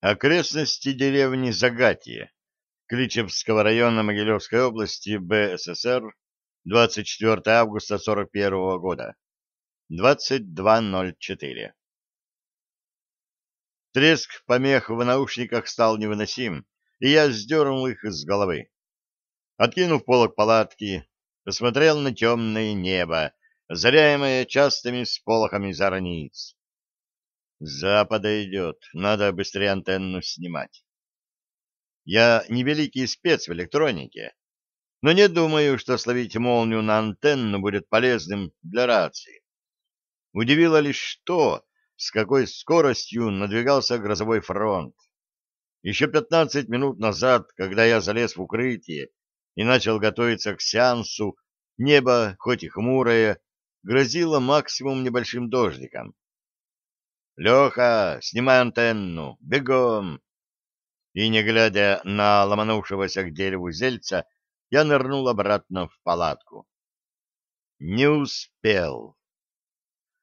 Окрестности деревни Загатье, Кличевского района Могилевской области БССР, 24 августа 41 года, 22.04. Треск помех в наушниках стал невыносим, и я сдернул их из головы. Откинув полок палатки, посмотрел на темное небо, заряемое частыми сполохами зорниц. Запада идет, надо быстрее антенну снимать. Я не великий спец в электронике, но не думаю, что словить молнию на антенну будет полезным для рации. Удивило лишь то, с какой скоростью надвигался грозовой фронт. Еще пятнадцать минут назад, когда я залез в укрытие и начал готовиться к сеансу, небо, хоть и хмурое, грозило максимум небольшим дождиком. «Леха, снимай антенну! Бегом!» И, не глядя на ломанувшегося к дереву зельца, я нырнул обратно в палатку. Не успел.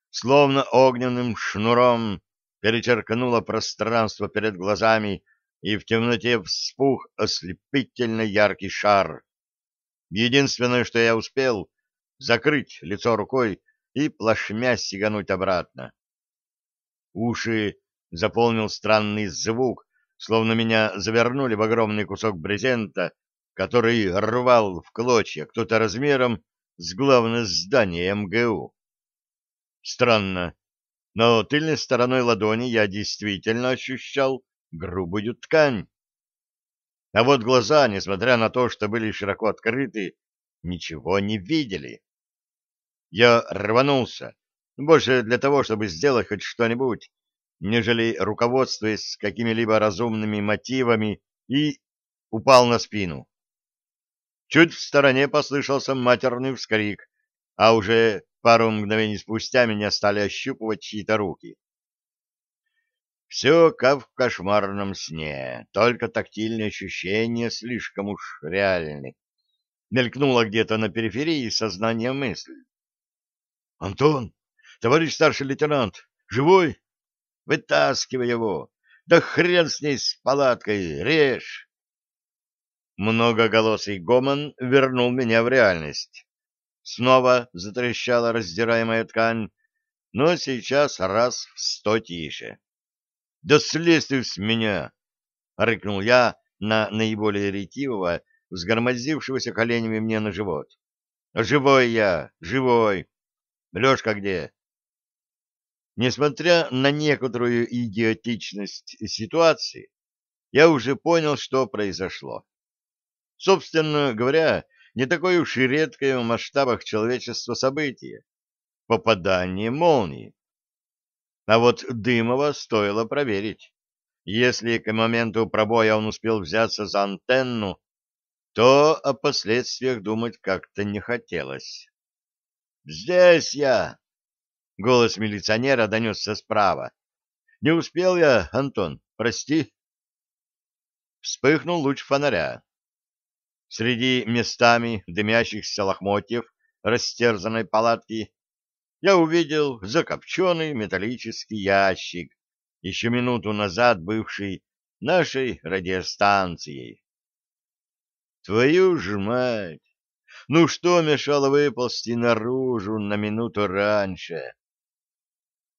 Словно огненным шнуром перечеркнуло пространство перед глазами, и в темноте вспух ослепительно яркий шар. Единственное, что я успел, закрыть лицо рукой и плашмя сигануть обратно. Уши заполнил странный звук, словно меня завернули в огромный кусок брезента, который рвал в клочья кто-то размером с главное здание МГУ. Странно, но тыльной стороной ладони я действительно ощущал грубую ткань. А вот глаза, несмотря на то, что были широко открыты, ничего не видели. Я рванулся, больше для того, чтобы сделать хоть что-нибудь, нежели руководствуясь какими-либо разумными мотивами, и упал на спину. Чуть в стороне послышался матерный вскрик, а уже пару мгновений спустя меня стали ощупывать чьи-то руки. Все как в кошмарном сне, только тактильные ощущения слишком уж реальны. Мелькнула где-то на периферии сознания мысль. — Антон, товарищ старший лейтенант, живой? Вытаскивай его! Да хрен с ней с палаткой! Режь! Многоголосый гомон вернул меня в реальность. Снова затрещала раздираемая ткань, но сейчас раз в сто тише. «Да слезь ты с меня!» — рыкнул я на наиболее ретивого, взгромоздившегося коленями мне на живот. «Живой я! Живой! Лешка где?» Несмотря на некоторую идиотичность ситуации, я уже понял, что произошло. Собственно говоря, не такое уж и редкое в масштабах человечества событие — попадание молнии. А вот Дымова стоило проверить. Если к моменту пробоя он успел взяться за антенну, то о последствиях думать как-то не хотелось. «Здесь я!» — голос милиционера донесся справа. «Не успел я, Антон, прости». Вспыхнул луч фонаря. Среди местами дымящихся лохмотьев растерзанной палатки я увидел закопченный металлический ящик, еще минуту назад бывший нашей радиостанцией. Твою ж мать! Ну что мешало выползти наружу на минуту раньше?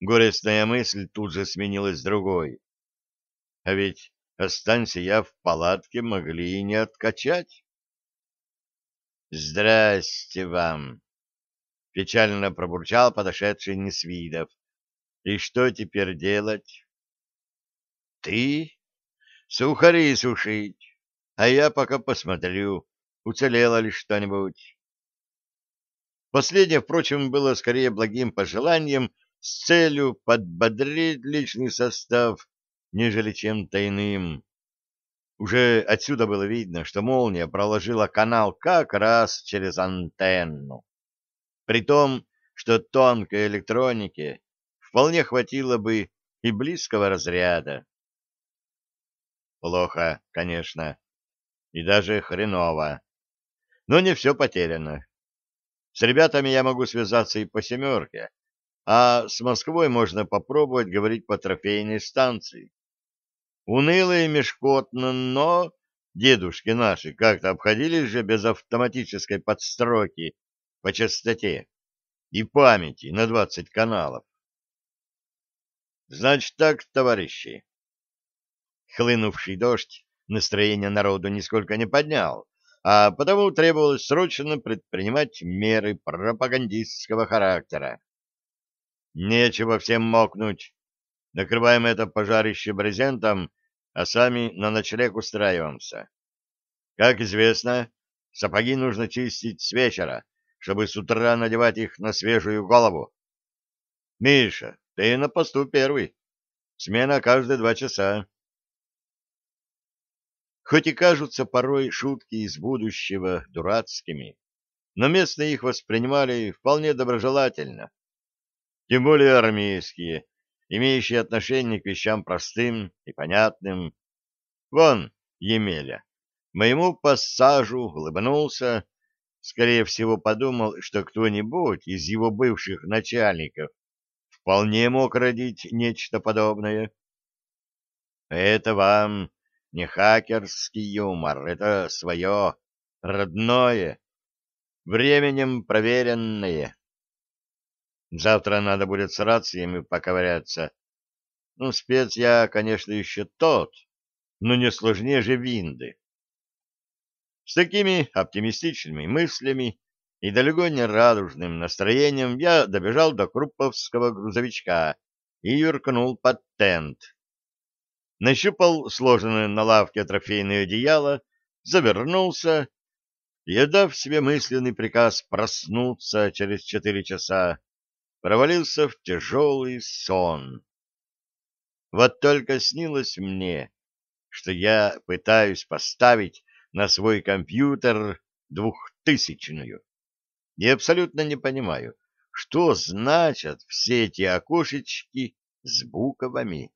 Горестная мысль тут же сменилась другой. А ведь, останься я в палатке, могли и не откачать. «Здрасте вам!» — печально пробурчал подошедший Несвидов. «И что теперь делать?» «Ты? Сухари сушить, а я пока посмотрю, уцелело ли что-нибудь». Последнее, впрочем, было скорее благим пожеланием с целью подбодрить личный состав, нежели чем-то иным. Уже отсюда было видно, что молния проложила канал как раз через антенну при том, что тонкой электронике вполне хватило бы и близкого разряда. Плохо, конечно, и даже хреново. Но не все потеряно. С ребятами я могу связаться и по семерке, а с Москвой можно попробовать говорить по трофейной станции. Уныло и мешкотно, но дедушки наши как-то обходились же без автоматической подстройки по частоте и памяти на 20 каналов. Значит так, товарищи. Хлынувший дождь настроение народу нисколько не поднял, а потому требовалось срочно предпринимать меры пропагандистского характера. Нечего всем мокнуть. Накрываем это пожарище брезентом, а сами на ночлег устраиваемся. Как известно, сапоги нужно чистить с вечера, чтобы с утра надевать их на свежую голову. Миша, ты на посту первый. Смена каждые два часа. Хоть и кажутся порой шутки из будущего дурацкими, но местные их воспринимали вполне доброжелательно. Тем более армейские, имеющие отношение к вещам простым и понятным. Вон, Емеля, моему пассажу улыбнулся, скорее всего подумал, что кто-нибудь из его бывших начальников вполне мог родить нечто подобное. Это вам не хакерский юмор, это свое, родное, временем проверенное. Завтра надо будет с рациями поковыряться. Ну, спец я, конечно, еще тот, но не сложнее же винды. С такими оптимистичными мыслями и далеко не радужным настроением я добежал до Крупповского грузовичка и юркнул под тент нащупал сложенное на лавке трофейное одеяло, завернулся и, отдав себе мысленный приказ проснуться через четыре часа, провалился в тяжелый сон. Вот только снилось мне, что я пытаюсь поставить на свой компьютер двухтысячную. И абсолютно не понимаю, что значат все эти окошечки с буквами.